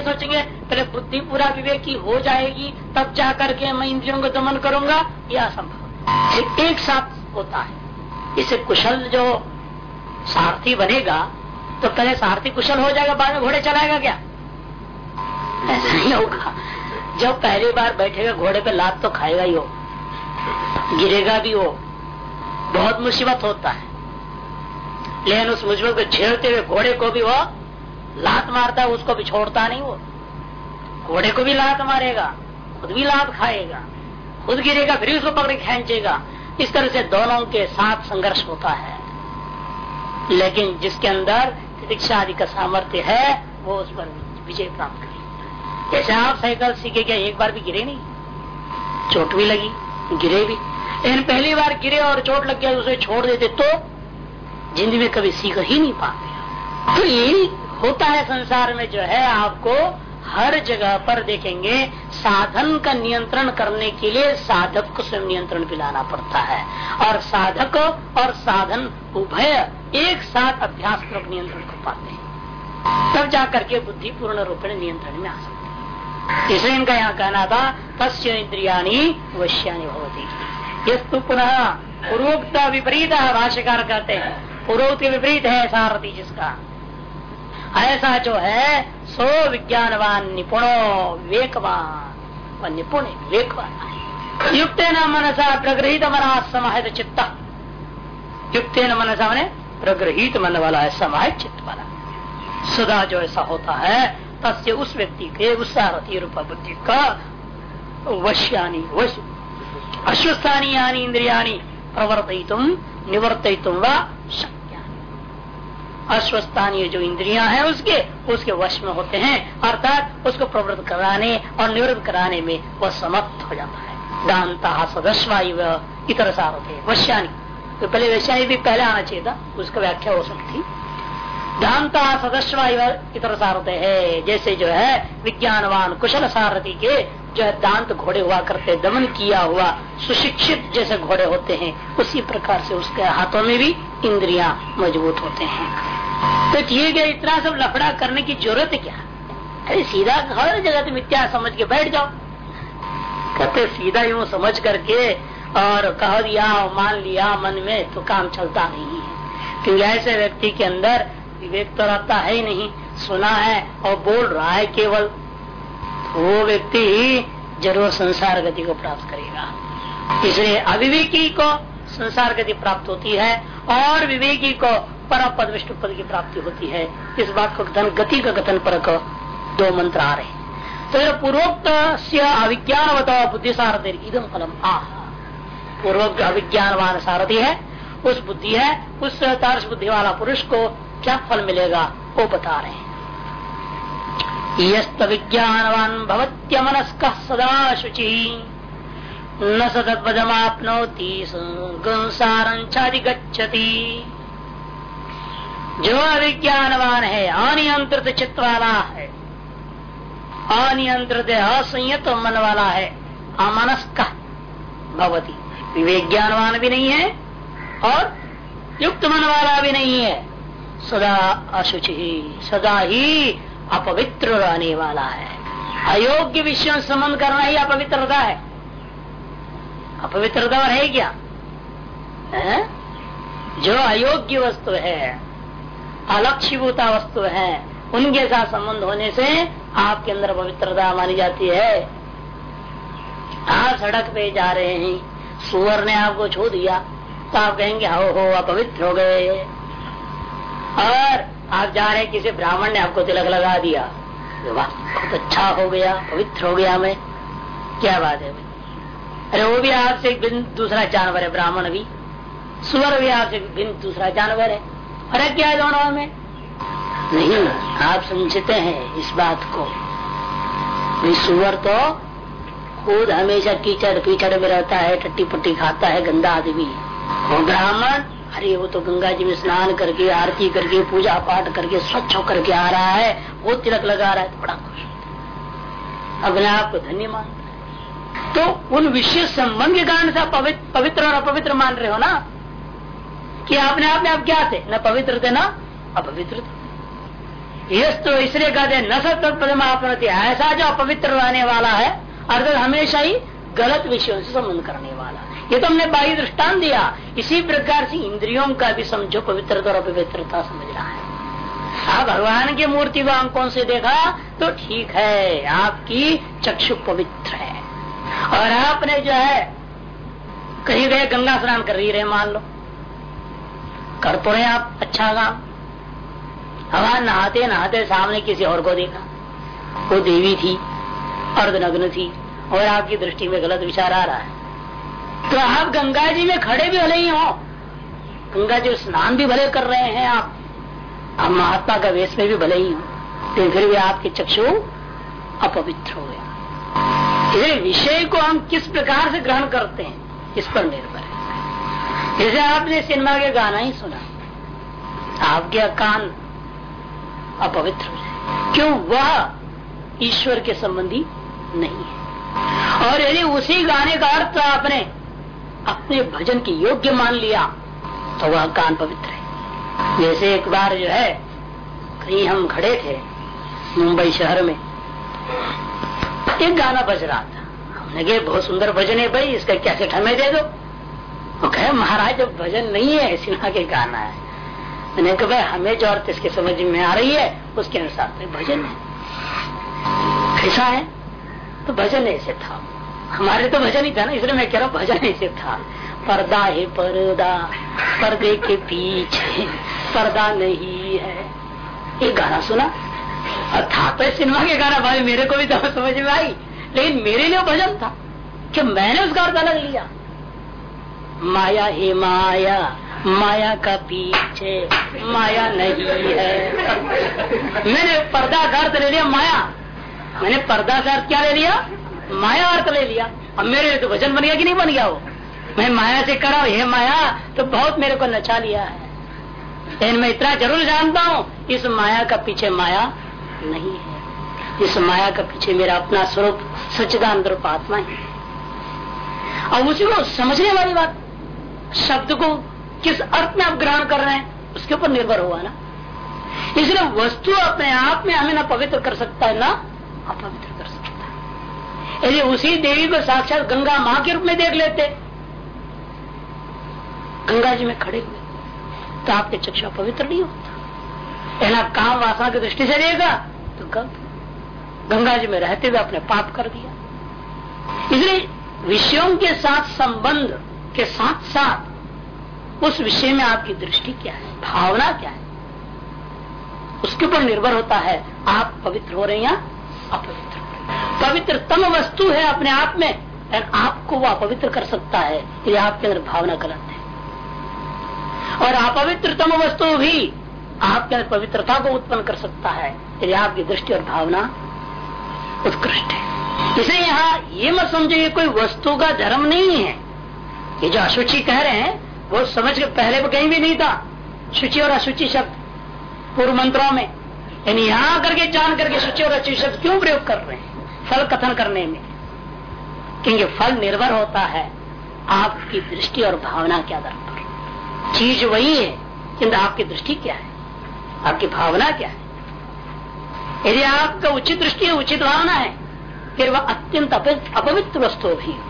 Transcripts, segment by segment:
सोचेंगे पहले बुद्धि पूरा विवेक हो जाएगी, तब जा करके मैं इंद्रियों को दमन करूँगा। यह असंभव एक साथ होता है। इसे कुशल जो सारथी बनेगा तो पहले सारथी कुशल हो जाएगा, बाद में घोड़े चलाएगा क्या? ऐसा नहीं होगा। जब पहली बार बैठेगा, घोड़े पे लात तो खाएगा ही हो। गिरेगा भी हो। बहुत मुसीबत होता है। लेकिन उस मुसीबत को झेलते हुए घोड़े को भी वो लात मारता है, उसको भी छोड़ता नहीं वो। घोड़े को भी लात मारेगा, खुद भी लात खाएगा, खुद गिरेगा, फिर उसको पकड़ खेचेगा। इस तरह से दोनों के साथ संघर्ष होता है। लेकिन जिसके अंदर प्रतीक्षा आदि का सामर्थ्य है, वो उस पर विजय प्राप्त करे जैसे आप साइकिल सीखे क्या एक बार भी गिरे नहीं। चोट भी लगी, गिरे भी। लेकिन पहली बार गिरे और चोट लग गया, उसे छोड़ देते तो ज़िंदगी में कभी सीख ही नहीं पाते। तो यही होता है संसार में जो है, आपको हर जगह पर देखेंगे, साधन का नियंत्रण करने के लिए साधक को स्वयं नियंत्रण भी लाना पड़ता है। और साधक और साधन उभय एक साथ अभ्यास पूर्वक नियंत्रण कर पाते हैं। तब जाकर के बुद्धि पूर्ण रूप में नियंत्रण में आ सकती है। इसलिए इनका यहाँ कहना था, तस्य इंद्रियाणी वश्यानी भवती। यस्तु पुनः पूर्वोक्त विपरीत भाष्यकार कहते हैं। पूर्वोक्त विपरीत है सारथी जिसका। ऐसा जो है, सो विज्ञानवान निपुणो, विवेकवान। निपुण विवेकवान युक्त न मनसा प्रगृहित मना समाहित चित्त। युक्त न मनसा मैंने प्रगृहित मन वाला है समाहित चित्त वाला। सदा जो ऐसा होता है, तस्य उस व्यक्ति के, उस सारथी रूप बुद्धि का वश्यानी, वश अश्वस्थानी यानी इंद्रियानी प्रवर्तितुम निवर्तितुम व अश्वस्थानीय जो इंद्रियाँ हैं उसके उसके वश में होते हैं। अर्थात उसको प्रवृत्त कराने और निवृत्त कराने में वह समर्थ हो जाता है। दानता सदस्वायु इतर सारे वश्यानी। तो पहले वैश्यानी भी पहले आना चाहिए था, उसका व्याख्या हो सकती। दानता सदस्वायु इतर सारथे है। जैसे जो है, विज्ञानवान कुशल सारथी के जो है, दांत घोड़े हुआ करते, दमन किया हुआ, सुशिक्षित जैसे घोड़े होते हैं, उसी प्रकार से उसके हाथों में भी इंद्रिया मज़बूत होते हैं। तो ठीक है इतना सब लफड़ा करने की ज़रूरत क्या? अरे सीधा हर जगह इत्या समझ के बैठ जाओ। कहते सीधा यूँ समझ करके और कह दिया, मान लिया, मन में तो काम चलता नहीं है। क्योंकि ऐसे व्यक्ति के अंदर विवेक तो रहता है ही नहीं, सुना है और बोल रहा है केवल। वो व्यक्ति ही ज़रूर संसार गति को प्राप्त करेगा। इसलिए अविवेकी को संसार गति प्राप्त होती है और विवेकी को पर पद विष्णु पद की प्राप्ति होती है। इस बात को कथन गति का कथन पर दो मंत्र आ रहे तो पूर्वोक्त अविज्ञानवत बुद्धि सारथी इदम फलम आ पूर्वोक्त अविज्ञानवान सारथी है, उस बुद्धि है, उस तारस बुद्धि वाला पुरुष को क्या फल मिलेगा, वो बता रहे हैं। यस्त विज्ञानवान भवत्य मनस्क सदा शुचि। न सदपदमापनोति संसारंचाधिगछति जो अविज्ञानवान है अनियंत्रित चित्त वाला है। अनियंत्रित असंयत मन वाला है, अमनस्क भवती। विवेक ज्ञानवान भी नहीं है और युक्त मन वाला भी नहीं है। सदा अशुचि ही सदा ही अपवित्र रहने वाला है। अयोग्य विषयों संबंध करना ही अपवित्रता है। अपवित्रता है क्या? है? जो अयोग्य वस्तु है अलक्षीभूता वस्तु है, उनके साथ संबंध होने से आपके अंदर पवित्रता मानी जाती है। आप सड़क पे जा रहे हैं, सुअर ने आपको छू दिया तो आप कहेंगे हो हो आप पवित्र हो गए। और आप जा रहे किसी ब्राह्मण ने आपको तिलक लगा दिया। वाह, बहुत अच्छा हो गया, पवित्र हो गया मैं। क्या बात है अरे वो भी आपसे एक दूसरा जानवर है, ब्राह्मण भी। सुअर भी आपसे भिन्न दूसरा जानवर है। फ़र्क क्या है दोनों में? नहीं, आप समझते हैं इस बात को। सुअर तो खुद हमेशा कीचड़ कीचड़ में रहता है टट्टी पट्टी खाता है, गंदा आदमी। वो ब्राह्मण अरे वो तो गंगा जी में स्नान करके आरती करके पूजा पाठ करके स्वच्छ होकर के आ रहा है। वो तिलक लगा रहा है तो बड़ा खुश अपने आप को धन्य मानता है। तो उन विशेष संबंध के कारण से पवित्र, और अपवित्र मान रहे हो ना? कि अपने आप में आप क्या थे? न पवित्र थे न अपवित्र थे। यस तो इसलिए कहते न सत्पदमापनति ऐसा जो अपवित्र रहने वाला है अर्थात हमेशा ही गलत विषयों से संबंध करने वाला ये तो हमने बाह्य दृष्टान दिया। इसी प्रकार से इंद्रियों का भी समझो पवित्रता और अपवित्रता समझ रहा है। आप भगवान की मूर्ति व अंकों से देखा? तो ठीक है, आपकी चक्षु पवित्र है। और आपने जो है, कहीं गए, गंगा स्नान कर रही रहे, मान लो। कर तो रहे आप अच्छा काम। हवा नहाते नहाते सामने किसी और को देखा। वो देवी थी, अर्धनग्न थी, और आपकी दृष्टि में गलत विचार आ रहा है। तो आप गंगा जी में खड़े भी भले ही हो। गंगा जी स्नान भी भले कर रहे हैं आप। आप महात्मा का वेश में भी भले ही हो। तो फिर भी आपके चक्षु अपवित्र हो गया विषय को हम किस प्रकार से ग्रहण करते हैं, इस पर निर्भर है। जैसे आपने सिनेमा के गाना ही सुना, आपके कान अपवित्र हो क्यों? वह ईश्वर के संबंधी नहीं है। और यदि उसी गाने का अर्थ आपने अपने भजन के योग्य मान लिया तो वह कान पवित्र है। जैसे एक बार जो है, कहीं हम खड़े थे, मुंबई शहर में, एक गाना बज रहा था। हमने कहा बहुत सुंदर भजन है भाई, इसका कैसे हमें दे दो? वो कहे, महाराज जब भजन नहीं है सिन्हा के गाना है। मैंने कहा, भाई, हमें जो अर्थ इसके समझ में आ रही है, उसके अनुसार तो भजन है। ऐसा है? तो भजन ऐसे था। हमारे तो भजन ही था ना, इसलिए मैं कह रहा हूँ, भजन ऐसे था। पर्दा है पर्दा, पर्दे के पीछे पर्दा नहीं है। ये गाना सुना? और था तो सिनेमा के गाना, भाई, मेरे को भी तो समझ में आई, लेकिन मेरे लिए भजन था कि मैंने उसका अर्थ अलग लिया। माया हे माया माया का पीछे माया नहीं है। मैंने पर्दा का अर्थ ले लिया, माया। मैंने पर्दा का अर्थ क्या ले लिया? माया अर्थ ले लिया। अब मेरे लिए तो वचन बन गया कि नहीं बन गया वो? मैं माया से करा हे माया तो बहुत मेरे को नचा लिया है। लेकिन मैं इतना ज़रूर जानता हूँ, इस माया का पीछे माया नहीं है। इस माया का पीछे मेरा अपना स्वरूप सच्चिदान रूप आत्मा है और उसी को समझने वाली बात, शब्द को किस अर्थ में आप ग्रहण कर रहे हैं, उसके ऊपर निर्भर हुआ ना। इसलिए वस्तु अपने आप में हमें ना पवित्र कर सकता है, ना अपवित्र। यदि उसी देवी को साक्षात गंगा माँ के रूप में देख लेते। गंगा जी में खड़े हुए तो आपके चक्षु पवित्र नहीं होता। ना काम वासना की दृष्टि से रहेगा तो गलत गंगा जी में रहते हुए अपने पाप कर दिया। इसलिए विषयों के साथ संबंध के साथ साथ उस विषय में आपकी दृष्टि क्या है, भावना क्या है, उसके ऊपर निर्भर होता है, आप पवित्र हो रहे हैं या अपवित्र। पवित्रतम वस्तु है अपने आप में आपको वो अपवित्र कर सकता है यदि आपके अंदर भावना गलत है। और अपवित्रतम वस्तु भी आपके अंदर पवित्रता को उत्पन्न कर सकता है यदि आपकी दृष्टि और भावना उत्कृष्ट है। इसे यहाँ ये मत समझो, ये कोई वस्तु का धर्म नहीं है। ये जो अशुचि कह रहे हैं, वो समझ के पहले भी कहीं भी नहीं था, शुचि और अशुचि शब्द, पूर्व मंत्रों में। यानी यहाँ करके, जान करके शुचि और अशुचि शब्द क्यों प्रयोग कर रहे हैं? फल कथन करने में। क्योंकि फल निर्भर होता है आपकी दृष्टि और भावना के आधार पर। चीज़ वही है, किंतु आपकी दृष्टि क्या है? आपकी भावना क्या है? यदि आपका उचित दृष्टि है, उचित भावना है, फिर वह अत्यंत अपवित्र वस्तु भी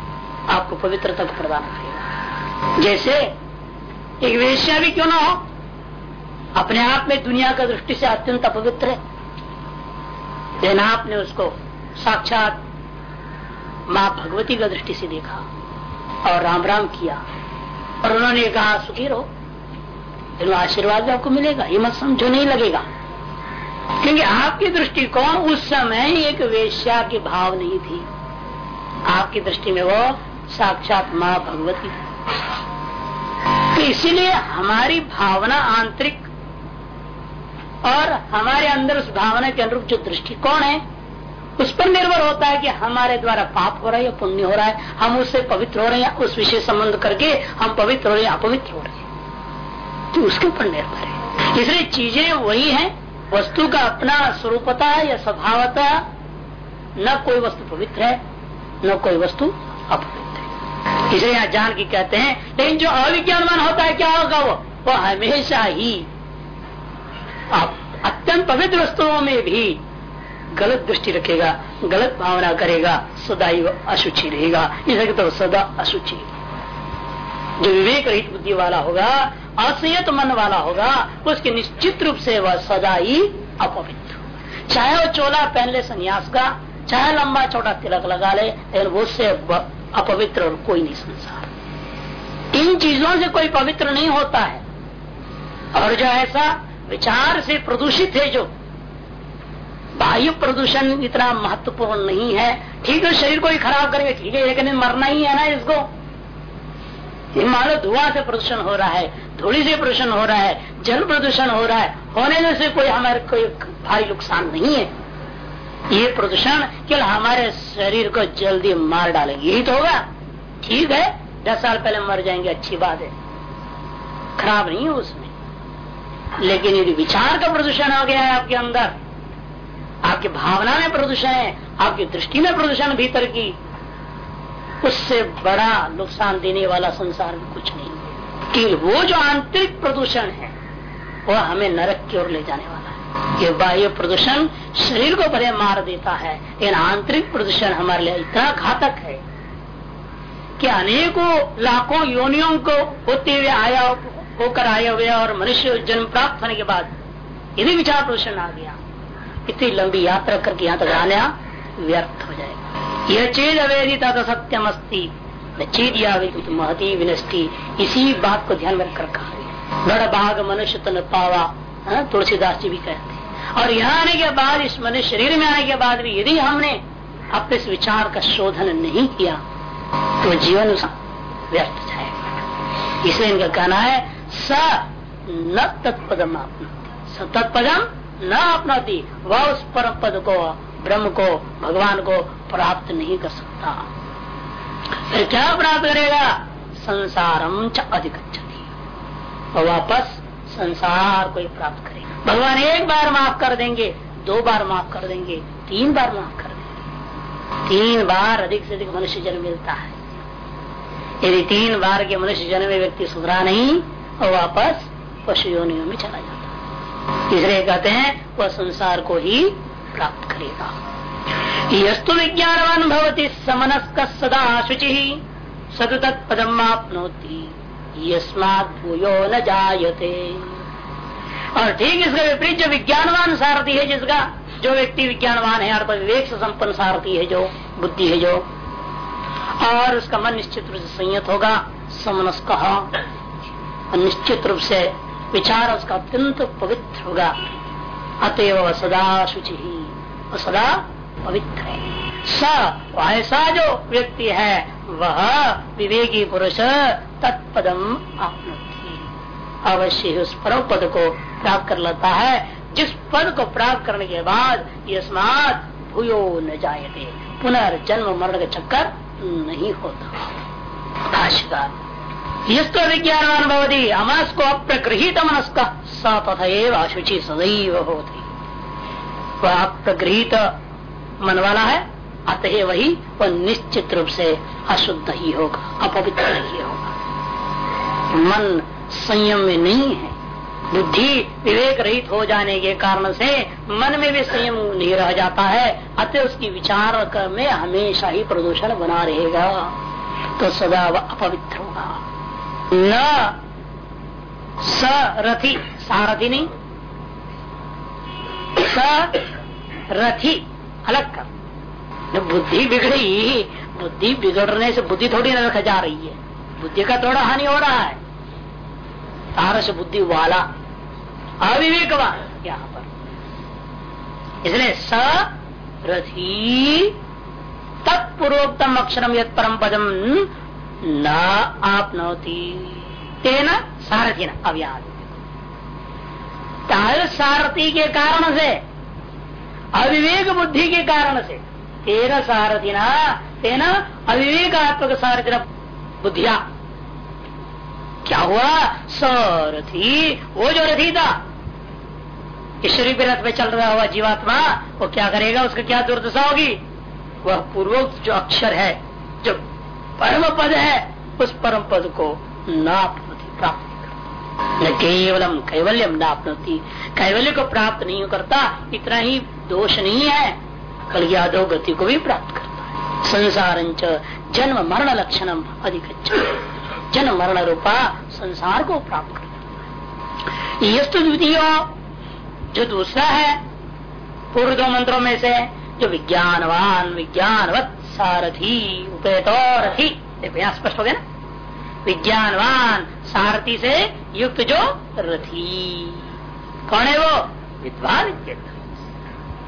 आपको पवित्रता को प्रदान करेगा। जैसे एक वेश्या भी क्यों ना हो? अपने आप में दुनिया का दृष्टि से अत्यंत अपवित्र है। लेकिन आपने उसको साक्षात माँ भगवती का दृष्टि से देखा और राम राम किया। और उन्होंने कहा, सुखी रहो। फिर आशीर्वाद आपको मिलेगा। ये मत समझो, नहीं लगेगा। क्योंकि आपकी दृष्टिकोण उस समय एक वेश्या की भाव नहीं थी। आपकी दृष्टि में वो साक्षात माँ भगवती तो इसीलिए हमारी भावना आंतरिक और हमारे अंदर उस भावना के अनुरूप जो दृष्टिकोण है उस पर निर्भर होता है कि हमारे द्वारा पाप हो रहा है या पुण्य हो रहा है। हम उससे पवित्र हो रहे हैं उस विषय संबंध करके हम पवित्र हो रहे हैं अपवित्र हो रहे हैं। तो उसके ऊपर निर्भर है। इसलिए चीज़ें वही है, वस्तु का अपना स्वरूपता या स्वभावता। न कोई वस्तु पवित्र है, न कोई वस्तु अपवित्र है। इसलिए यहाँ जान की कहते हैं, लेकिन जो अविज्ञानमान होता है, क्या होगा वो? वो हमेशा ही अत्यंत पवित्र वस्तुओं में भी गलत दृष्टि रखेगा, गलत भावना करेगा सदैव अशुचि रहेगा। इसलिए तो सदा अशुचि। जो विवेक रहित बुद्धि वाला होगा, असंयत मन वाला होगा, उसके निश्चित रूप से वह सदा ही अपवित्र चाहे वो चोला पहन ले संन्यास का, चाहे लंबा छोटा तिलक लगा ले, लेकिन वो से अपवित्र और कोई नहीं संसार। इन चीज़ों से कोई पवित्र नहीं होता है। और जो ऐसा विचार से प्रदूषित है जो वायु प्रदूषण इतना महत्वपूर्ण नहीं है। ठीक है, शरीर को ही खराब करेंगे, ठीक है, लेकिन मरना ही है ना इसको। मान लो धुआँ से प्रदूषण हो रहा है धूड़ी से प्रदूषण हो रहा है, जल प्रदूषण हो रहा है, होने में से कोई हमारे कोई भारी नुकसान नहीं है। ये प्रदूषण केवल हमारे शरीर को जल्दी मार डालेंगे, यही तो होगा। ठीक है, दस साल पहले मर जाएँगे, अच्छी बात है। खराब नहीं है उसमें। लेकिन यदि विचार का प्रदूषण हो गया है आपके अंदर आपकी भावना में प्रदूषण है, आपकी दृष्टि में प्रदूषण भीतर की। उससे बड़ा नुकसान देने वाला संसार में कुछ नहीं है। कि वो जो आंतरिक प्रदूषण है वह हमें नरक की ओर ले जाने वाला है। ये बाह्य प्रदूषण शरीर को भले मार देता है। लेकिन आंतरिक प्रदूषण हमारे लिए इतना घातक है कि अनेकों लाखों योनियों को होते हुए, आया होकर आए हुए और मनुष्य जन्म प्राप्त होने के बाद यदि विचार प्रदूषण आ गया। इतनी लंबी यात्रा करके यहाँ तक आने व्यर्थ हो जाएगा। यह चीज़ अवेदित सत्यम अस्ती। चीज़ या महती विनष्टि। इसी बात को ध्यान में रखकर कहा बड़ बाघ मनुष्य तन पावा हाँ, तुलसीदास जी भी कहते और यहाँ आने के बाद इस मनुष्य शरीर में आने के बाद भी यदि हमने अपने इस विचार का शोधन नहीं किया तो जीवन व्यर्थ जाएगा। इसलिए इनका कहना है स न तत्पदम आप तत्पदम न अपनाती वह उस परम पद को, ब्रह्म को, भगवान को प्राप्त नहीं कर सकता। फिर क्या प्राप्त करेगा? संसारम च अधिक और वापस संसार को ही प्राप्त करेगा। भगवान एक बार माफ़ कर देंगे, दो बार माफ़ कर देंगे, तीन बार माफ़ कर देंगे। तीन बार अधिक से अधिक मनुष्य जन्म मिलता है। यदि तीन बार के मनुष्य जन्म में व्यक्ति सुधरा नहीं और वापस पशु योनियों में चला जाता इसलिए कहते हैं? वह संसार को ही प्राप्त करेगा। यस्तु विज्ञानवान भवती समनस्क सदा शुचि। सतत पदम आपनोती यस्मात न जायते। और ठीक इसका विपरीत जो विज्ञानवान सारथी है, जिसका जो व्यक्ति विज्ञानवान है, अर्थात विवेक से संपन्न सारथी है, जो बुद्धि है, जो, और उसका मन निश्चित रूप से संयत होगा, समनस्क। निश्चित रूप से विचार उसका अत्यंत पवित्र होगा। अतएव सदा शुचि ही सदा पवित्र है। स ऐसा जो व्यक्ति है, वह विवेकी पुरुष तत्पदम आपनती। अवश्य उस परम पद को प्राप्त कर लेता है। जिस पद को प्राप्त करने के बाद ये स्मार्ट भूयो न जाए पुनर्जन्म मरण का चक्कर नहीं होता। भाष्यकार यस्त विज्ञान भवती अमनस्को अप्रगृहित मनस्क स तथा अशुचि सदैव होती वह अप्रगृहित मन वाला है, अतः वही वह निश्चित रूप से अशुद्ध ही होगा, अपवित्र ही होगा। मन संयम में नहीं है। बुद्धि विवेक रहित हो जाने के कारण से मन में भी संयम नहीं रह जाता है, अतः उसकी विचार में हमेशा ही प्रदूषण बना रहेगा। तो सदा वह अपवित्र होगा। न स रथी। सारथी नहीं। स रथी। अलग कर। बुद्धि बिगड़ी, बुद्धि बिगड़ने से बुद्धि थोड़ी न रखा जा रही है। बुद्धि का थोड़ा हानि हो रहा है। तारस बुद्धि वाला अविवेकवान। यहाँ पर। इसलिए स रथी तत्पूर्वोत्तम अक्षरम यद परम पदम न आपनौती। तेना सारथी न अव्याद सारथी के कारण से, अविवेक बुद्धि के कारण से तेरा सारथी न तेना अविवेकात्मक सारथी बुद्धिया। क्या हुआ? सारथी, वो जो रथी था ईश्वरी पे रथ में चल रहा हुआ जीवात्मा, वो क्या करेगा? उसका क्या दुर्दशा होगी? वह पूर्वोक्त जो अक्षर है, जो परम पद है, उस परम पद को ना प्राप्त न केवलम कैवल्यम नापनोती। कैवल्य को प्राप्त नहीं करता, इतना ही दोष नहीं है। कल यादव गति को भी प्राप्त करता है। संसार जन्म मरण लक्षणम अधिक जन्म मरण रूपा संसार को प्राप्त करता है। द्वितीय, जो दूसरा है पूर्व दो मंत्रों में से, जो विज्ञानवान, विज्ञानवत सारथी, उपेतौरथी। यहाँ स्पष्ट हो गया ना? विज्ञानवान, सारथी से युक्त जो रथी। कौन है वो? विद्वान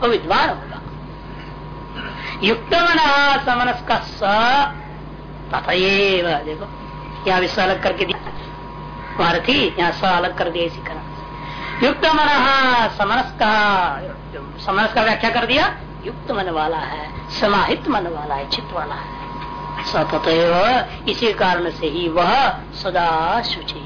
वो विद्वान होगा। युक्त मना समनस का तथा देखो, यहाँ भी अलग करके दिया। मारथी यहाँ स अलग कर दिया इसी कारण युक्त मन समनस का समनस का व्याख्या कर दिया। युक्त मन वाला है समाहित मन वाला है चित्त वाला है। सतत इसी कारण से ही वह सदा शुचि।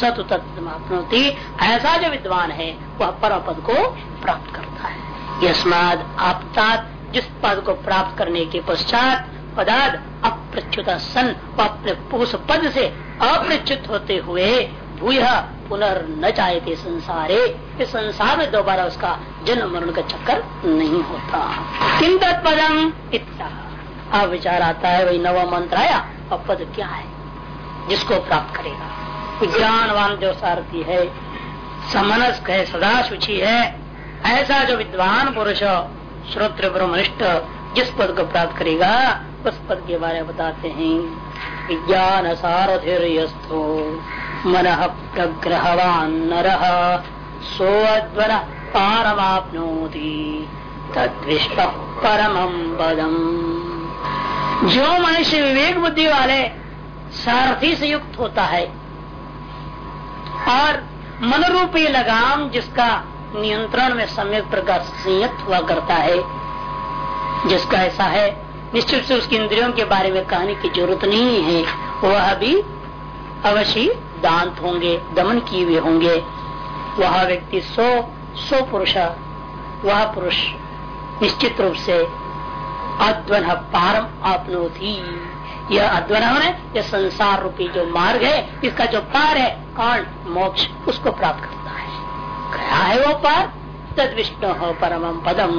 सतु तत्वती ऐसा जो विद्वान है, वह पर पद को प्राप्त करता है। यस्माद आपता जिस पद को प्राप्त करने के पश्चात पदार्थ अप्रच्युत सन अपने उस पद से अप्रच्युत होते हुए भूय पुनर्न चाहते संसारे, इस संसार में दोबारा उसका जन्म मरण का चक्कर नहीं होता। किम तत्पदम इतना अब विचार आता है, वही नवा मंत्र आया अब पद क्या है? जिसको प्राप्त करेगा। विज्ञानवान जो सारथी है, समनस्क है सदा शुचि है, ऐसा जो विद्वान पुरुष, श्रोत्र ब्रह्मनिष्ठ, जिस पद को प्राप्त करेगा, उस पद के बारे में बताते हैं। विज्ञान सारथिर्यस्थो। मन प्रग्रहवान नर। सोअद्वर पारमाप्नोति। तद्विष्ट परम पदम। जो मनुष्य विवेक बुद्धि वाले सारथी से युक्त होता है, और मनरूपी लगाम जिसका नियंत्रण में सम्यक प्रकार संयत हुआ करता है, जिसका ऐसा है, निश्चित से उसकी इंद्रियों के बारे में कहने की ज़रूरत नहीं है, वह भी अवश्य दांत होंगे, दमन किए हुए होंगे। वह व्यक्ति सो सो पुरुष वह पुरुष निश्चित रूप से अद्वन पारम आपनोती यह अद्वन है, यह संसार रूपी जो मार्ग है, इसका जो पार है कौन मोक्ष, उसको प्राप्त करता है। क्या है वो पार? तद विष्णु हो परम पदम।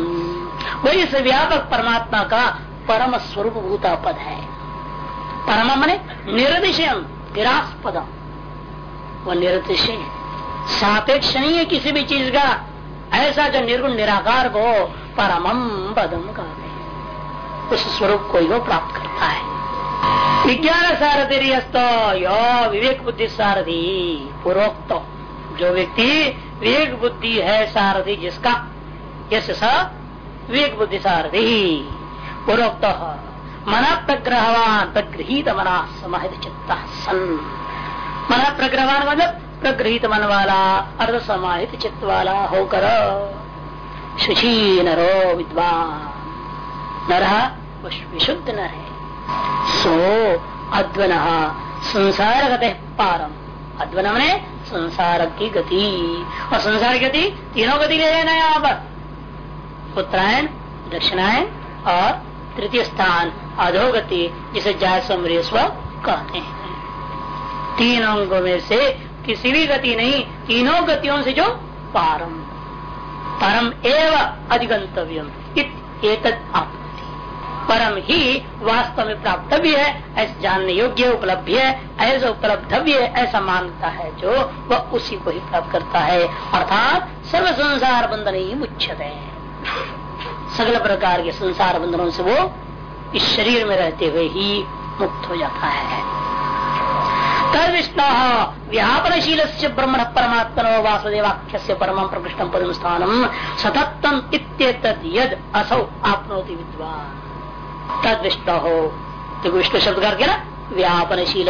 वही इस व्यापक परमात्मा का परम स्वरूप भूता पद है। परम मने निर्दिशयम निरास्पदम। वह निर्दिशय सापेक्ष नहीं है किसी भी चीज़ का। ऐसा जो निर्गुण निराकार को परमम पदम का उस स्वरूप को ही प्राप्त करता है। विज्ञान सारथी यो विवेक बुद्धि सारथी पूर्वोक्त। जो व्यक्ति विवेक बुद्धि है सारथी जिसका, यश स विवेक बुद्धि सारथी पूर्वोक्त, मन प्रग्रहवान, प्रगृहित मना समाहित चित्ता सन। मन प्रग्रहवान मतलब प्रगृहित मन वाला अर्ध समाहित चित्त वाला होकर। शुची नरो विद्वान। नर विशुद्ध न है सो अद्वन संसार गते पारम। अद्वन ने संसार की गति। और संसार की गति तीनों गति ले लेना यहाँ पर। उत्तरायण दक्षिणायन और तृतीय स्थान अधोगति जिसे जाय जायस्व कहते हैं। तीन अंगों में से किसी भी गति नहीं, तीनों गतियों से जो पारम। परम एव अधिगंतव्यम। एक आप परम ही वास्तव में प्राप्तव्य है, ऐसा जानने योग्य उपलब्ध है, ऐसा उपलब्धव्य है ऐसा मानता है जो वह उसी को ही प्राप्त करता है। अर्थात सर्व संसार बंधन ही मुच्छत है। सगल प्रकार के संसार बंधनों से वो इस शरीर में रहते हुए ही मुक्त हो जाता है। तद विष्णु व्यापनशील से ब्रह्मण परमात्मनो वासुदेवाख्य से परम प्रकृष्ट पदम स्थानम सतत्तम यद असौ आपनोति विद्वान। तद विष्णु हो तो विष्णु शब्द करके ना व्यापनशील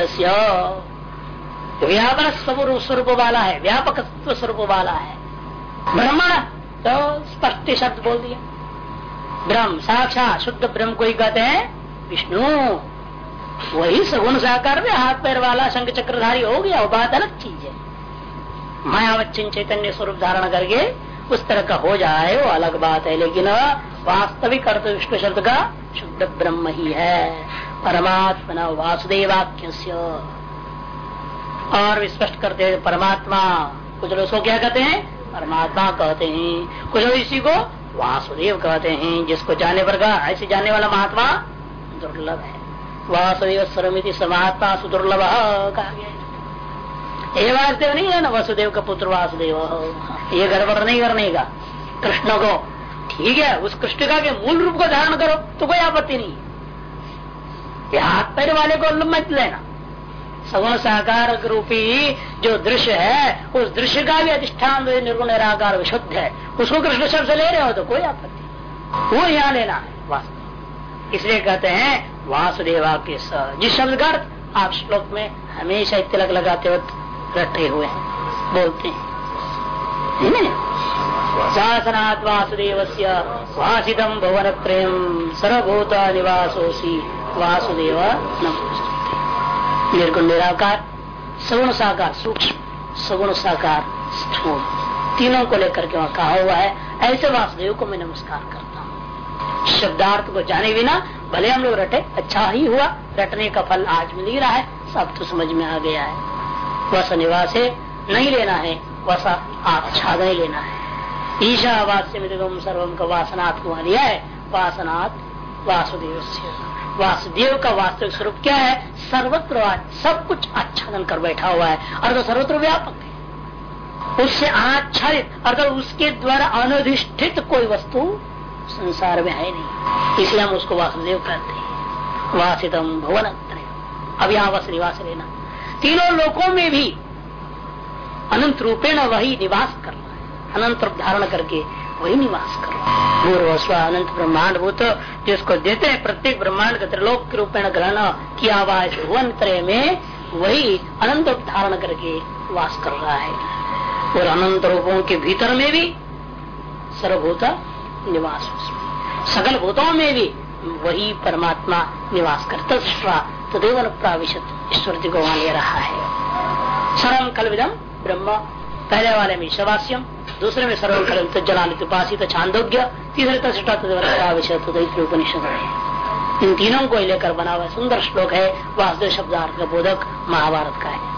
व्यापन स्वरूप वाला है व्यापक स्वरूप वाला है। ब्रह्मण तो स्पष्ट शब्द बोल दिया। ब्रह्म, साक्षात शुद्ध ब्रह्म को ही कहते हैं, विष्णु। वही सगुण साकार में हाथ पैर वाला शंख चक्रधारी हो गया, वो बात अलग चीज़ है। मायावच्चिन चैतन्य स्वरूप धारण करके उस तरह का हो जाए, वो अलग बात है, लेकिन वास्तविक अर्थ विष्णु शब्द का शुद्ध ब्रह्म ही है। परमात्मा वासुदेवाक्य और स्पष्ट करते हैं, परमात्मा, कुछ लोग क्या कहते हैं? परमात्मा कहते हैं। कुछ लोग इसी को वासुदेव कहते हैं, जिसको जाने पर का ऐसे जानने वाला महात्मा दुर्लभ है। वासुदेव स्वरमिति समात्मा सुदुर्लभ कहा गया ये नहीं है ना, वसुदेव का पुत्र वासुदेव। ये गड़बड़ नहीं करने का कृष्ण को, ठीक है, उस कृष्ण का के मूल रूप को धारण करो तो कोई आपत्ति नहीं। हाथ पैर वाले को मत लेना। सगुण साकार रूपी जो दृश्य है, उस दृश्य का भी अधिष्ठान निर्गुण निराकार, विशुद्ध है, उसको कृष्ण शब्द ले रहे हो तो कोई आपत्ति वो यहाँ लेना है वास्तव इसलिए कहते हैं वासुदेवा के स जिस शब्द का आप श्लोक में हमेशा तिलक लगाते वक्त रटे हुए हैं, बोलते हैं। शासनात् वासुदेव से वासिदम भवन प्रेम सर्वभूत निवासोसी वासुदेव निर्गुण निराकार सगुण साकार सूक्ष्म सगुण साकार स्थूल। तीनों को लेकर के वहाँ कहा हुआ है, ऐसे वासुदेव को मैं नमस्कार करता हूँ। शब्दार्थ को जाने बिना भले हम लोग रटे अच्छा ही हुआ। रटने का फल आज मिल ही रहा है, सब तो समझ में आ गया है। वस निवास नहीं लेना है, वसा आच्छादन लेना है। ईशा ईशावास्य मिदगम सर्वम का वासनाथ को लिया है। वासनाथ वासुदेव वासुदेव का वास्तविक स्वरूप क्या है? सर्वत्र सब कुछ आच्छादन कर बैठा हुआ है, और तो सर्वत्र व्यापक है। उससे आच्छादित अर्थात उसके द्वारा अनधिष्ठित कोई वस्तु संसार में है नहीं। इसलिए हम उसको वासुदेव कहते हैं। वासितम भुवन अब यहाँ वस निवास लेना। तीनों लोकों में भी अनंत रूपेण वही निवास कर अनंत रूप धारण करके वही निवास कर पूर्व स्व अनंत ब्रह्मांड भूत, जिसको देते हैं प्रत्येक ब्रह्मांड का त्रिलोक के रूपेण ग्रहण किया हुआ है भुवन त्रय में, वही अनंत रूप धारण करके वास कर रहा है। और अनंत रूपों के भीतर में भी सर्वभूत निवास सकल भूतों में भी वही परमात्मा निवास करता तदेव प्राविशत ईश्वर जी को वहाँ ले रहा है। सरम कल विदम ब्रह्म। पहले वाले में शवास्यम दूसरे में सर्व तो जलालित उपासित छांदोग्य, तीसरे उपनिषद है। इन तीनों को लेकर बना हुआ सुंदर श्लोक है, वासुदेव शब्दार्थ का बोधक महाभारत का है।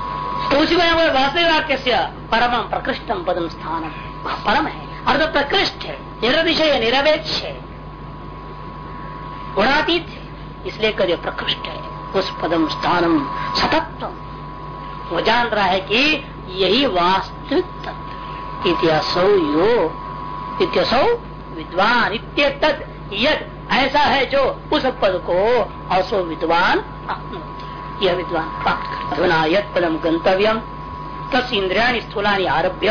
तो उसी में वासुदेव वाक्य परम प्रकृष्टम पदम स्थान। परम है। अर्थ प्रकृष्ट है, निरविषय, निरवेक्ष है। गुणातीत है, इसलिए कभी प्रकृष्ट है। उस पदम स्थानम सतत्व वो जान रहा है कि यही वास्तविक तत्व इतिहासो यो इतिहासो विद्वान, इत्य तद, यद, ऐसा है जो उस पद को असो विद्वान यह विद्वान प्राप्त कर अधुना यद पदम गंतव्यम, तस् इंद्रिया स्थूला आरभ्य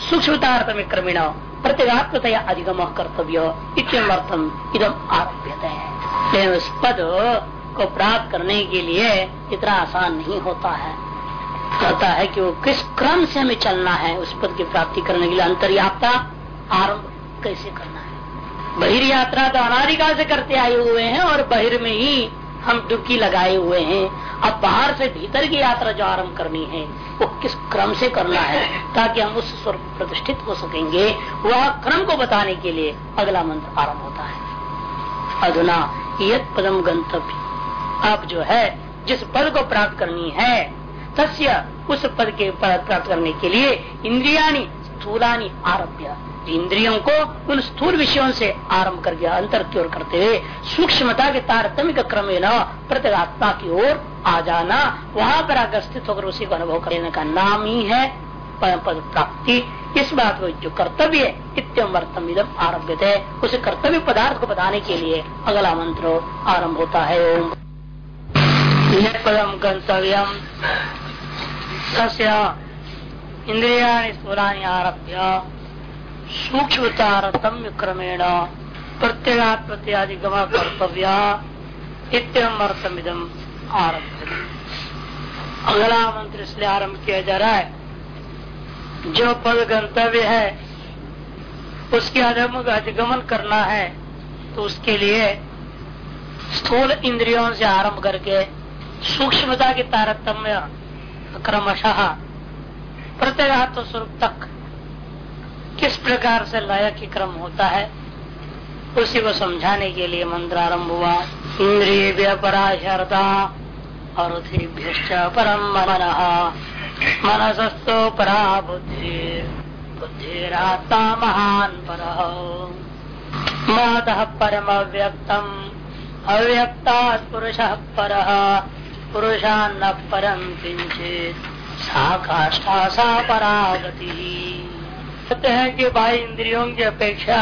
सूक्ष्मतार्थम क्रमेण प्रत्यगात्मतया अधिगम कर्तव्य इतम इदम आरभ्य है उस पद को प्राप्त करने के लिए इतना आसान नहीं होता है। कहता है कि वो किस क्रम से हमें चलना है, उस पद की प्राप्ति करने के लिए अंतर्यात्रा आरंभ कैसे करना है? बहिर्यात्रा तो अनादिकाल से करते आए हुए हैं और बहिर में ही हम डुबकी लगाए हुए हैं। अब बाहर से भीतर की यात्रा जो आरंभ करनी है वो किस क्रम से करना है ताकि हम उस स्वर प्रतिष्ठित हो सकेंगे? वह क्रम को बताने के लिए अगला मंत्र आरंभ होता है। अधुना यद पदम गंतव्य। अब जो है जिस पद को प्राप्त करनी है तस्य उस पद के प्राप्त करने के लिए इंद्रियाणी स्थूलानी आरभ्य। इंद्रियों को उन स्थूल विषयों से आरंभ कर गया अंतर की ओर करते हुए सूक्ष्मता के तारतम्य क्रम न प्रत्येगात्मा की ओर आ जाना, वहाँ पर आकर स्थित होकर उसी को अनुभव करने का नाम ही है पद प्राप्ति। इस बात को जो कर्तव्य इतम वर्तम इधम आरभ्य थे उस कर्तव्य पदार्थ को बताने के लिए अगला मंत्र आरंभ होता है, ओम। पदम गंतव्यम। तस्य इंद्रिया स्थूलानि आरभ्य। सूक्ष्म तारतम्य क्रमेण प्रत्यगात्मत्यादिगम कर्तव्य इतम आरभ्य अगला मंत्र इसलिए आरंभ किया जा रहा है। जो पद गंतव्य है, उसके अधिगमन करना है तो उसके लिए स्थूल इंद्रियों से आरंभ करके सूक्ष्मता के तारतम्य क्रमशः प्रत्येगात्म स्वरूप तक किस प्रकार से लय की क्रम होता है, उसी को समझाने के लिए मंत्र आरंभ हुआ। इंद्रिय पराशरता और परम मन। मनसस्तो परा बुद्धि बुद्धिरात्मा महान पर। महत परम अव्यक्तम अव्यक्ता पुरुष पर। पुरुषान्न परम किंचित सा काष्ठा सा परागति। कहते हैं कि भाई इंद्रियों की अपेक्षा,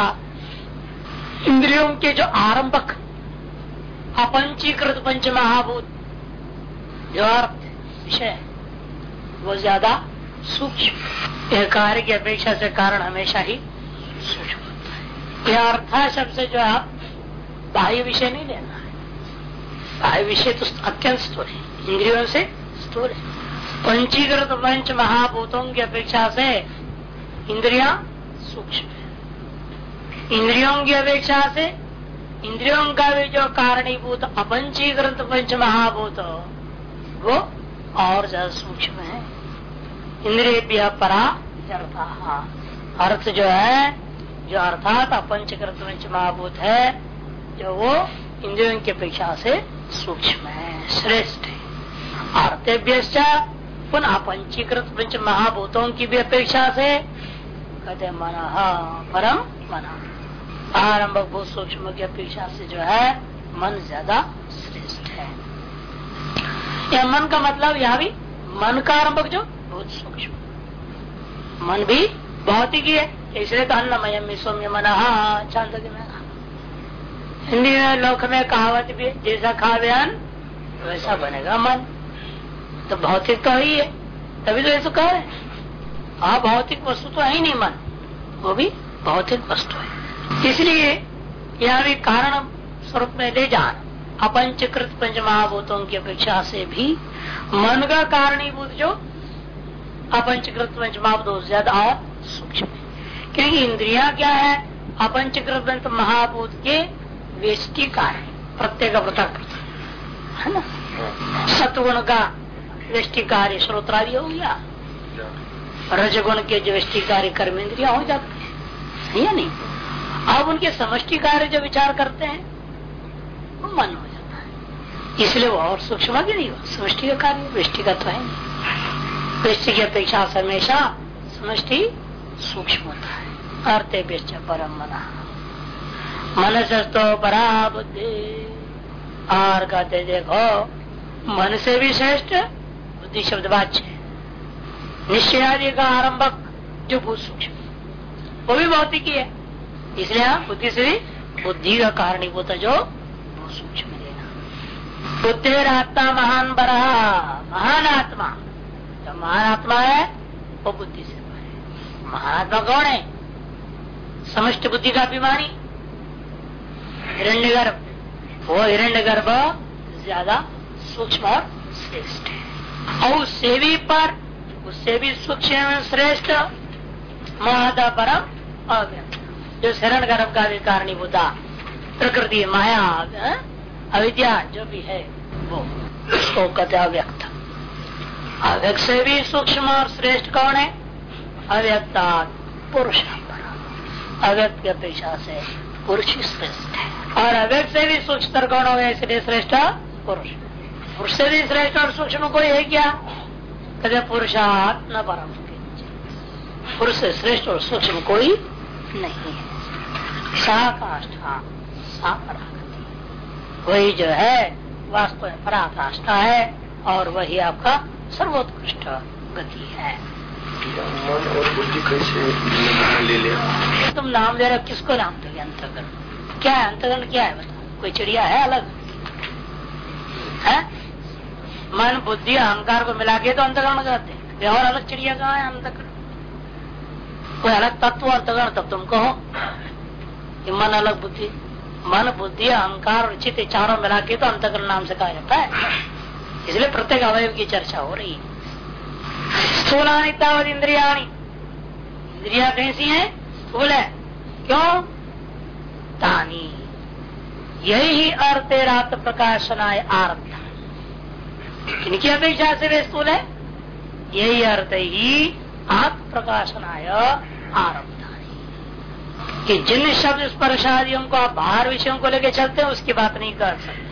इंद्रियों के जो आरंभक, अपंचीकृत पंच महाभूत जो विषय वो ज़्यादा सूक्ष्म कार्य की अपेक्षा से कारण हमेशा ही सूक्ष्म होता है। यह अर्था शब्द से जो आप बाह्य विषय नहीं लेना है। बाह्य विषय तो अत्यंत स्थूल है। इंद्रियों से स्थूल है। पंचीकृत पंच महाभूतों की अपेक्षा से इंद्रिया सूक्ष्म इंद्रियों की अपेक्षा से इंद्रियों का भी जो कारणीभूत अपंचीकृत पंच महाभूत वो और ज़्यादा सूक्ष्म है। इंद्रिय परा अर्थ जो है, जो अर्थात अपंचकृत पंच महाभूत है, जो वो इंद्रियों की अपेक्षा से सूक्ष्म है, श्रेष्ठ है। अर्थेभ्य पुनः पंचीकृत पंच महाभूतों की भी अपेक्षा से कहते मन। परम मन। आरंभ बहुत सूक्ष्म की अपेक्षा से जो है, मन ज़्यादा श्रेष्ठ है। यह मन का मतलब यहाँ भी, मन का आरंभक जो, बहुत सूक्ष्म। मन भी भौतिक है इसलिए तो अन्नमय सौम्य मन। चाँद में। हिंदी में, लोक में कहावत भी जैसा खावे अन्न, वैसा बनेगा मन। तो भौतिक तो ही है तभी तो ऐसा कह रहे हाँ भौतिक वस्तु तो है ही नहीं मन। वो भी भौतिक वस्तु है। इसलिए यह भी कारण स्वरूप में ले जाना अपंचकृत पंच महाभूतों की अपेक्षा से भी मन का कारणीभूत जो अपंचकृत पंच महाभूत ज़्यादा और सूक्ष्म है। क्योंकि इंद्रिया क्या है? अपंचकृत पंच महाभूत के वेष्टि कार्य प्रत्येक पृथक है ना? सत्वगुण का वेष्टि कार्य श्रोत्रादि हो गया। रजगुण के जो वेष्टि कार्य कर्म इंद्रिया हो जाते हैं। या नहीं? अब उनके समष्टि कार्य जो विचार करते हैं, वो मन हो जाता है। इसलिए वो और सूक्ष्म भी नहीं हो। समष्टि का कार्य, वृष्टि का तो है नहीं। वृष्टि की अपेक्षा हमेशा समष्टि सूक्ष्म होता है। अर्थ बेच परम मना। मन तो परा बुद्धि। और कहते देखो, मन से भी श्रेष्ठ, बुद्धि शब्द वाच्य निश्चय आदि का आरंभक जो भूत सूक्ष्म वो भी भौतिकी है। इसलिए बुद्धि से बुद्धि का कारणीभूत जो सूक्ष्म लेना आत्मा महान बरा महान आत्मा। जो महान आत्मा है, वो बुद्धि से महात्मा कौन है? समस्त बुद्धि का अभिमानी। हिरण्य गर्भ वो हिरण्य गर्भ ज़्यादा सूक्ष्म और श्रेष्ठ है। और भी पर उससे भी सूक्ष्म श्रेष्ठ महदा परम अव्यक्त जो शरण गर्भ का भी कारणीभूता प्रकृति माया अविद्या जो भी है, वो उसको कहते अव्यक्त अव्यक्त से भी सूक्ष्म और श्रेष्ठ कौन है? अव्यक्ता पुरुष अव्यक्त की अपेक्षा से पुरुष श्रेष्ठ है। और अव्यक्त से भी सूक्ष्म कौन हो गया इसलिए श्रेष्ठ? पुरुष। पुरुष से भी श्रेष्ठ और सूक्ष्म कोई है क्या? कहते पुरुषात्म परम पुरुष श्रेष्ठ और सूक्ष्म कोई नहीं है। सा काष्ठा सा परागति। वही जो है वास्तव में पराकाष्ठा है और वही आपका सर्वोत्कृष्ट गति है। मन और बुद्धि कैसे ले लिया? तुम नाम दे रहे किसको नाम दोगे अंतगण क्या है अंतगण क्या है? बताओ। कोई चिड़िया है अलग? है? मन, बुद्धि, अहंकार को मिला के तो अंतगण कहते हैं। और अलग चिड़िया कहाँ है अंतगण कोई अलग तत्व अंतगण तब तुम कहो कि मन अलग बुद्धि। मन, बुद्धि, अहंकार और चित्त चारों मिला के तो अंतकरण नाम से कहा जाता है। इसलिए प्रत्येक अवयव की चर्चा हो रही है। स्थूलानी तावत इंद्रिया इंद्रिया कैसी है? स्थूल है। क्यों? तानी। यही अर्थ रात प्रकाशनाय आरब्ध। इनकी अपेक्षा से वे स्थूल है यही अर्थ ही आत्म प्रकाशनाय आरब्ध कि जिन शब्द स्पर्श स्पर्शादियों को आप बाहर विषयों को लेकर चलते हैं, उसकी बात नहीं कर सकते।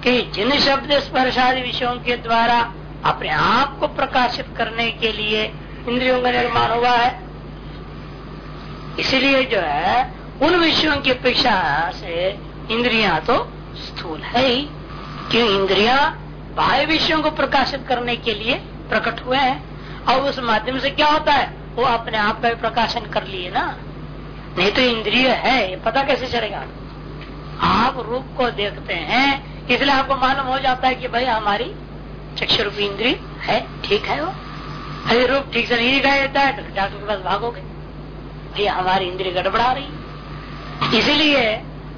कि जिन शब्द स्पर्शादि विषयों के द्वारा अपने आप को प्रकाशित करने के लिए इंद्रियों का निर्माण हुआ है। इसलिए जो है, उन विषयों की अपेक्षा से इंद्रिया तो स्थूल है ही। क्यों? इंद्रिया बाह्य विषयों को प्रकाशित करने के लिए प्रकट हुए हैं, और उस माध्यम से क्या होता है? वो अपने आप का प्रकाशन कर लिए ना। नहीं तो इंद्रिय है पता कैसे चलेगा? आप रूप को देखते हैं, इसलिए आपको मालूम हो जाता है कि भाई हमारी चक्षु रूपी इंद्री है, ठीक है वो। अरे रूप ठीक से नहीं दिखाई देता है तो डॉक्टर के पास भागोगे। भैया हमारी इंद्री गड़बड़ा रही इसीलिए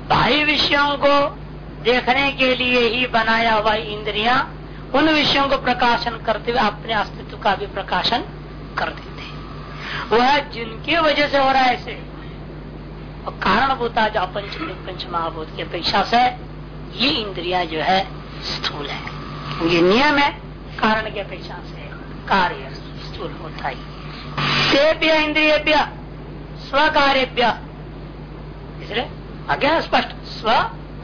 बाह्य विषयों को देखने के लिए ही बनाया हुआ इंद्रिया, उन विषयों को प्रकाशन करते हुए अपने अस्तित्व का भी प्रकाशन कर देते वह जिनके वजह से हो रहा है ऐसे। और कारणभूता जो पंच पंच महाभूत की अपेक्षा से ये इंद्रिया जो है स्थूल है। ये नियम है, कारण की अपेक्षा से कार्य स्थूल होता ही। इंद्रिय स्व कार्यभ्य इसलिए अज्ञा स्पष्ट स्व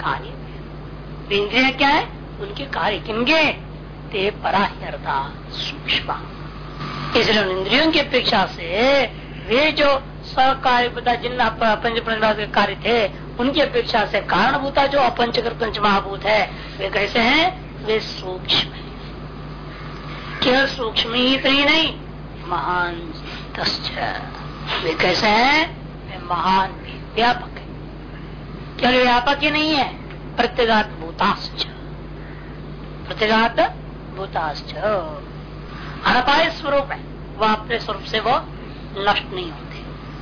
कार्य तो इंद्रिया क्या है? उनके कार्य किनके ते पराह्यता सूक्ष्म। इसलिए उन इंद्रियों की अपेक्षा से वे जो सकार्य जिन पंच के कार्य थे, उनकी अपेक्षा से कारणभूता जो अपंचकृत पंच महाभूत है, वे कैसे हैं? वे सूक्ष्म है। केवल सूक्ष्म ही तो ही नहीं, महान वे कैसे हैं? वे महान भी, व्यापक है। केवल व्यापक ही नहीं है प्रत्यगात भूताश्च। प्रत्यगात भूताश्च। अनपाय स्वरूप है। वह अपने स्वरूप से वो नष्ट नहीं होते।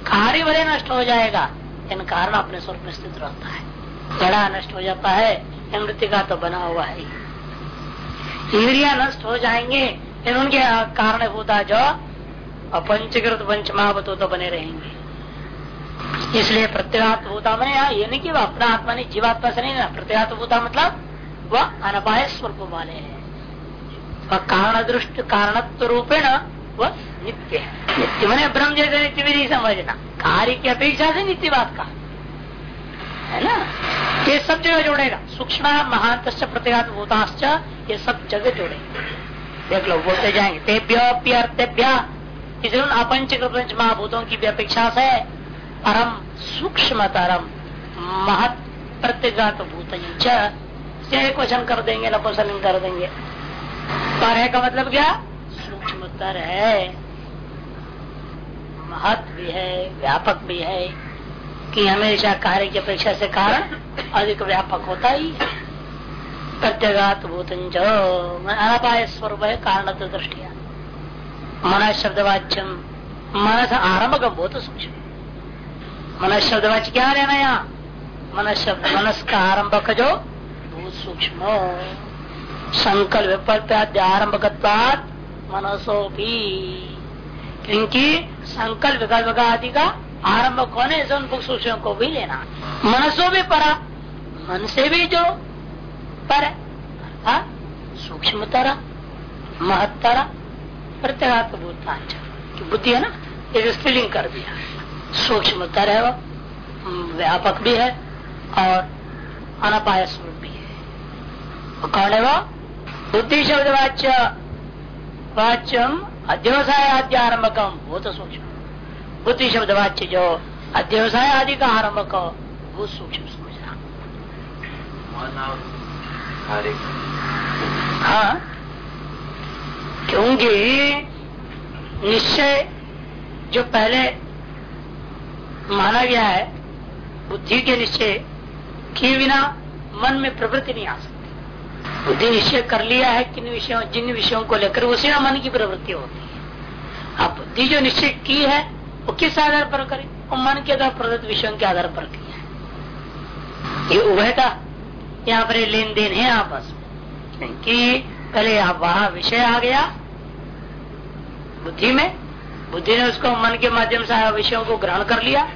कार्य भले नष्ट हो जाएगा इन कारण अपने स्वरूप में स्थित रहता है। घड़ा नष्ट हो जाता है मृत्यु का तो बना हुआ है। इंद्रिया नष्ट हो जाएँगे इन उनके कारण होता जो अपंचकृत पंच महावतो तो बने रहेंगे। इसलिए प्रत्येगात्मभूता मैंने यहाँ ये नहीं कि वह अपना आत्मा नहीं, जीवात्मा से नहीं, ना प्रत्येगात्मभूता मतलब वह अनपाय स्वरूप वाले है। वह कारण दृष्ट कारणत्व रूपेण वह नित्य है। नित्य मैंने ब्रह्म जैसे नित्य भी नहीं समझना। कार्य की अपेक्षा से नित्य बात का। है ना? ये सब जगह जोड़ेगा। सूक्ष्म महान प्रतिघात भूताश्च ये सब जगह जोड़ेगा। देख लो, बोलते जाएँगे, तेभ्य पंच महाभूतों की भी अपेक्षा से परम सूक्ष्म महत प्रतिघात भूत क्वेश्चन कर देंगे नपुसलिंग कर देंगे। पर है का मतलब क्या? सूक्ष्मतर है। महत भी है, व्यापक भी है, कि हमेशा कार्य की अपेक्षा से कारण अधिक व्यापक होता ही प्रत्यगात भूतंज अनापाय स्वरूप है कारण दृष्टिया। मन शब्दवाच्यम मनस आरंभ का भूत सूक्ष्म। मन शब्दवाच्य क्या लेना यहाँ मन शब्द मनस का आरंभक जो भूत सूक्ष्म। संकल्प विपर्त्याद्य आरंभकत्वात मनसो भी क्योंकि संकल्प विकल्प का आदि का आरंभ कौन है उन सूक्ष्म को भी लेना। मनसो भी परा मन से भी जो पर सूक्ष्म तरह महत्तरा प्रत्येगात्म बुद्धांचल बुद्धि है ना? ये स्त्रीलिंग कर दिया। सूक्ष्म है वो व्यापक भी है और अनपाय स्वरूप भी है। कौन है वो? बुद्धि शब्द वाच्य वाच्यम अध्यवसाय आदि आरंभकम वो तो सूक्ष्म। बुद्धि शब्द वाच्य जो अध्यवसाय आदि का आरंभक वो सूक्ष्म समझना हाँ क्योंकि निश्चय जो पहले माना गया है, बुद्धि के निश्चय के बिना मन में प्रवृत्ति नहीं आ सकती। बुद्धि निश्चय कर लिया है किन विषयों, जिन विषयों को लेकर उसी मन की प्रवृत्ति होती है। अब बुद्धि जो निश्चय की है, वो किस आधार पर करे? वो मन के आधार प्रदत्त विषयों के आधार पर किया है। ये उभयता, यहाँ पर लेन देन है आपस में। कि पहले वहाँ विषय आ गया, बुद्धि में। बुद्धि ने उसको मन के माध्यम से विषयों को ग्रहण कर लिया।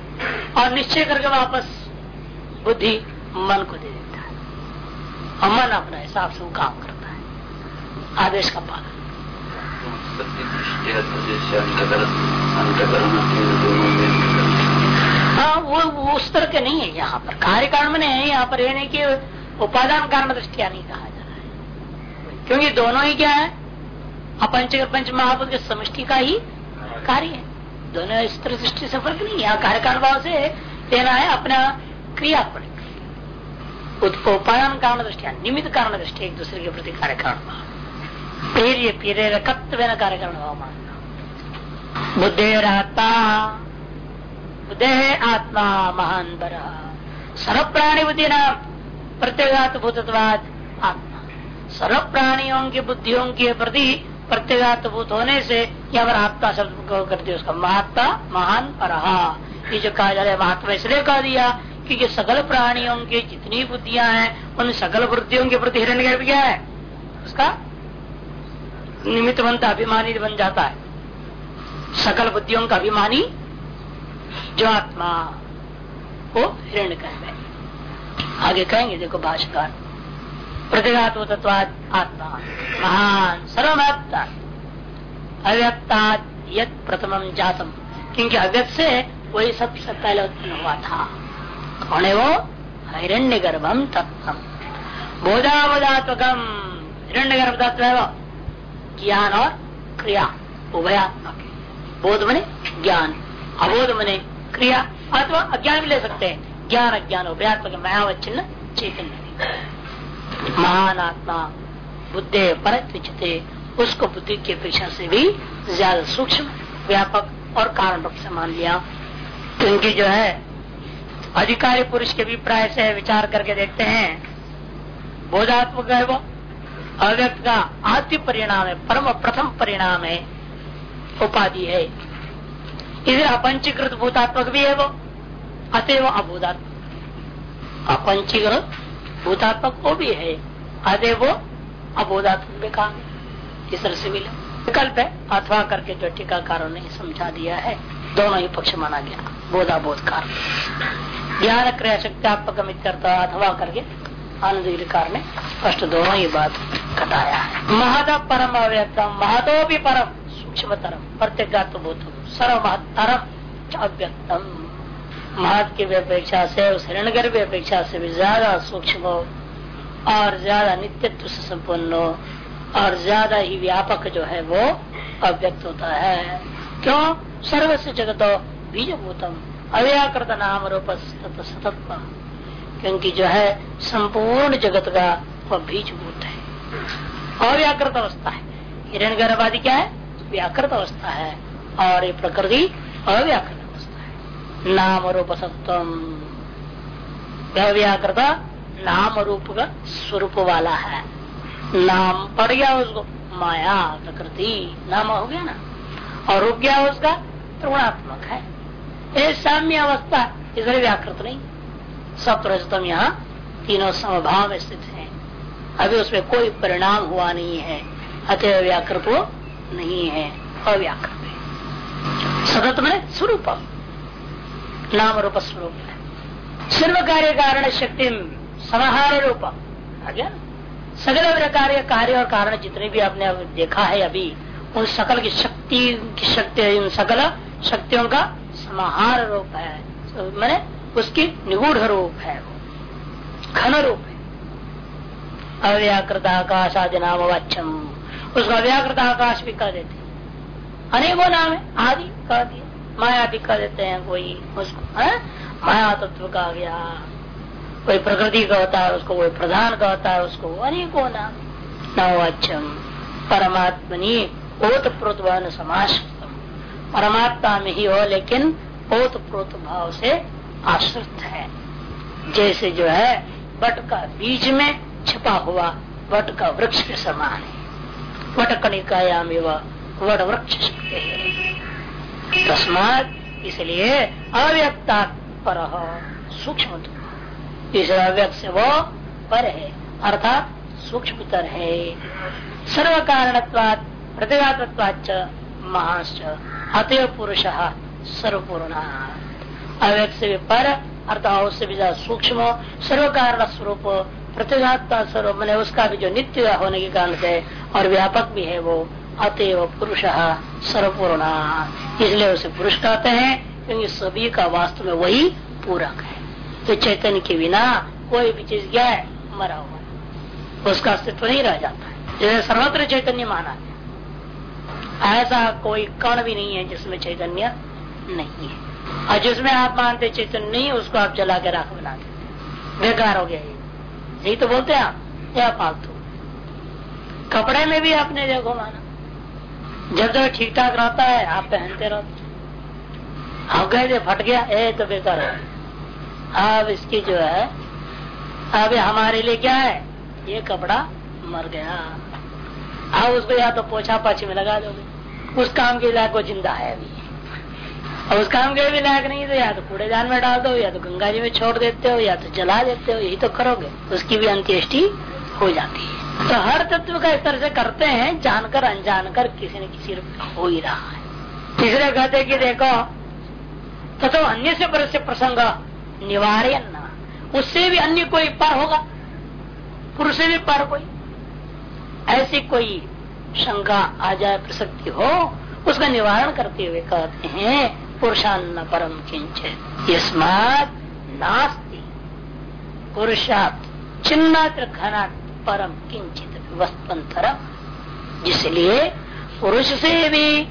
और निश्चय करके वापस बुद्धि मन को दे देता है। और मन अपना हिसाब से काम करता है। आदेश का पालन। हाँ वो, उस तरह के नहीं है यहाँ पर। कार्य कारण में नहीं है यहाँ पर। ये नहीं कि उपादान कारण दृष्टिया नहीं कहा जा रहा है। क्योंकि दोनों ही क्या है? अपंच पंच महाभूत के समष्टि का ही कार्य है। दोनों स्त्री दृष्टि से फ़र्क नहीं यहाँ कार्य कारण भाव से लेना है अपना क्रिया पर उत्पोपायन कारण दृष्टिया निमित्त कारण दृष्टि एक दूसरे के प्रति कार्य कारण भाव प्रेरकत्व कार्य कारण भाव मानना। बुद्धेरात्मा बुद्धे आत्मा महान बर सर्व प्राणी बुद्धि नाम प्रत्येगात भूतत्वाद आत्मा। सर्व प्राणियों की बुद्धियों के प्रति प्रत्येगात भूत होने से या पर आत्मा शब्द को करते उसका महात्मा, महान पर ये जो कहा जा रहा है, महात्मा इसलिए कह दिया क्योंकि सकल प्राणियों की जितनी बुद्धियाँ हैं, उन सकल बुद्धियों के प्रति हिरण्य गर्भ क्या है? उसका निमित्त बनता अभिमानी बन जाता है। सकल बुद्धियों का अभिमानी जो आत्मा वो हिरण्य आगे कहेंगे, देखो भाषाकार। प्रतिघातो तत्वाद आत्मा। महान सर्वमत्ता अव्यक्ता यद प्रथम जातम। क्योंकि अव्यक्त से वही सबसे पहले उत्पन्न हुआ था। कौन है वो? हिरण्य गर्भम तत्व बोधावधात्मकम। हिरण्य गर्भ तत्व है वो? ज्ञान और क्रिया। उभयात्मक। बोध मने ज्ञान। अबोध मने क्रिया। अथवा अज्ञान भी ले सकते हैं। ज्ञान अज्ञान, उभयात्मक, मयावच्छिन्न, चैतन्य। महान आत्मा, बुद्धे परत उसको बुद्धि की अपेक्षा से भी ज़्यादा सूक्ष्म, व्यापक और कारण रूप से मान लिया क्योंकि जो है, अधिकारी पुरुष के अभिप्राय से विचार करके देखते हैं। बोधात्मक है वो, अव्यक्त का आदि परिणाम है, परम प्रथम परिणाम है, उपाधि है। इधर अपंचीकृत भूतात्मक भी है वो, अतएव अबोधात्मक अपंचीकृत भूतात्मक वो भी है। अतः वो अबोधात्मक भी काम इस तरह से मिला। विकल्प है, अथवा करके जो टीकाकारों ने समझा दिया है, दोनों ही पक्ष माना गया। बोधाबोध कार ज्ञान क्रिया शक्त्यात्मक अथवा करके आनंद कार ने स्पष्ट दोनों ही बात कटाया है। महद परम अव्यक्तम महदो भी परम सूक्ष्म तरम प्रत्येक भूत सर्व महत्तरम अव्यक्तम। महत की अपेक्षा से, उस हिरणगर की अपेक्षा से भी ज़्यादा सूक्ष्म हो और ज़्यादा नित्यत्व से संपन्न हो और ज़्यादा ही व्यापक जो है वो अव्यक्त होता है। क्यों? सर्वस्व जगत बीजभूतम, अव्याकृत नाम रूप सतत्व, क्योंकि जो है संपूर्ण जगत का वह बीजभूत है। अव्याकृत अवस्था है। हिरण गर्भवादी क्या है? व्याकृत अवस्था है। और ये प्रकृति अव्याकृत नाम रूप सत्वम व्याकृत नाम रूप का स्वरूप वाला है। नाम पड़ गया उसको। माया, प्रकृति, नाम हो गया ना। और रूप गया उसका त्रिगुणात्मक है। ये साम्य अवस्था इधर व्याकृत नहीं। सप्तम यहाँ तीनों समभाव स्थित है। अभी उसमें कोई परिणाम हुआ नहीं है। अतः व्याकृत नहीं है। अव्याकृत सतत में स्वरूपम। नाम रूप स्वरूप है सर्व कार्य कारण शक्ति समाहार रूप आ सगल प्रकार कार्य और कारण जितने भी आपने देखा है अभी, उन सकल की शक्ति की शक्ति इन सकल शक्तियों का समाहार रूप है। मैंने उसकी निगूढ़ रूप है घन रूप है। अव्याकृत आकाश आदि नाम वाच्यम। उसका अव्याकृत आकाश भी कह देते अनेकों नाम है, आदि कह दिया माया भी कह देते हैं कोई उसको, है? माया तत्व का गया। कोई प्रकृति का होता है, उसको कोई प्रधान का होता है, उसको अनेको नाम नवचम परमात्मनी ओत प्रोतवान समाज परमात्मा में ही हो, लेकिन ओत प्रोत भाव से आश्रित है। जैसे जो है बट का बीज में छिपा हुआ, वट का वृक्ष के समान है। वट कणिकायाम वट वृक्ष तस्मात इसलिए अव्यक्ता पर, सूक्ष्म इस अव्यक्त से वो पर है, अर्थात सूक्ष्मतर है। सर्व कारणत्वाद प्रतिघातत्वाच महाश्च अतय पुरुष सर्वपूर्ण। अव्यक्त से भी पर, अर्थात उससे भी ज़्यादा सूक्ष्म सर्व कारण स्वरूप प्रतिघात स्वरूप, मैंने उसका भी जो नित्य होने के कारण से और व्यापक भी है वो। अतएव पुरुष सर्वपूर्ण। इसलिए उसे पुरुष कहते हैं, क्योंकि सभी का वास्तव में वही पूरक है। तो चैतन्य के बिना कोई भी चीज़ क्या है? मरा हुआ उसका अस्तित्व नहीं रह जाता है। जैसे सर्वत्र चैतन्य माना है। ऐसा कोई कण भी नहीं है जिसमें चैतन्य नहीं है। और जिसमें आप मानते चैतन्य नहीं, उसको आप जला के राख बना देते बेकार हो गया ये। यही तो बोलते हैं आप। या फालतू कपड़े में भी आपने देखो माना। जब जब ठीक ठाक रहता है, आप पहनते रहते आप गए फट गया, ए तो बेकार हो। अब इसकी जो है, अब हमारे लिए क्या है? ये कपड़ा मर गया। अब उसको या तो पोछा पाछी में लगा दोगे। उस काम के लायक वो ज़िंदा है अभी। और उस काम के भी लायक नहीं तो या तो कूड़ेदान में डाल दो, या तो गंगा जी में छोड़ देते हो, या तो जला देते हो, यही तो करोगे। उसकी भी अंत्येष्टि हो जाती है। तो हर तत्व का इस तरह से करते हैं जानकर अनजान कर किसी न किसी रूप हो ही रहा है। तीसरे कहते कि देखो तो, तो अन्य से पर से प्रसंग निवार्य उससे भी अन्य कोई पर होगा? पुरुष से भी पर कोई? ऐसी कोई शंका आ जाए प्रसक्ति हो उसका निवारण करते हुए कहते हैं पुरुषान्न परम किंचित नास्ति। पुरुषात चिन्मात्र घना परम किंचित वस्तुअंतर जिसलिए पुरुष से भी,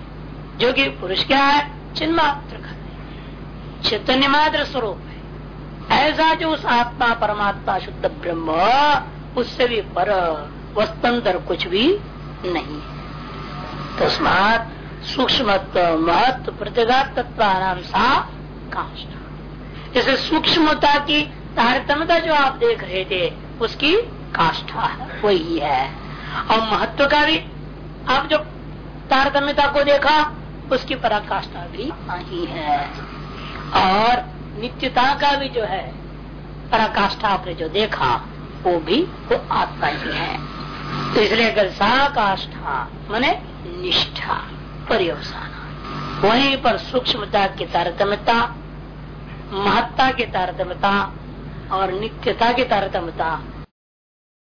जो कि पुरुष क्या है? चिन्मात्र चैतन्य मात्र स्वरूप है। ऐसा जो उस आत्मा, परमात्मा, शुद्ध ब्रह्म, उससे भी पर वस्तंतर कुछ भी नहीं तस्मात सूक्ष्म महत्व तत्व नाम सा काष्ठा जैसे सूक्ष्मता की तारतम्यता जो आप देख रहे थे, उसकी काष्ठा वही है। और महत्व का भी आप जो तारतम्यता को देखा, उसकी पराकाष्ठा भी ही है। और नित्यता का भी जो है, पराकाष्ठा आपने जो देखा, वो भी, वो आत्मा ही है। तो इसलिए अगर साकाष्ठा, मने निष्ठा, पर्यवसान, वहीं पर सूक्ष्मता की तारतम्यता, महत्ता की तारतम्यता, और नित्यता की तारतम्यता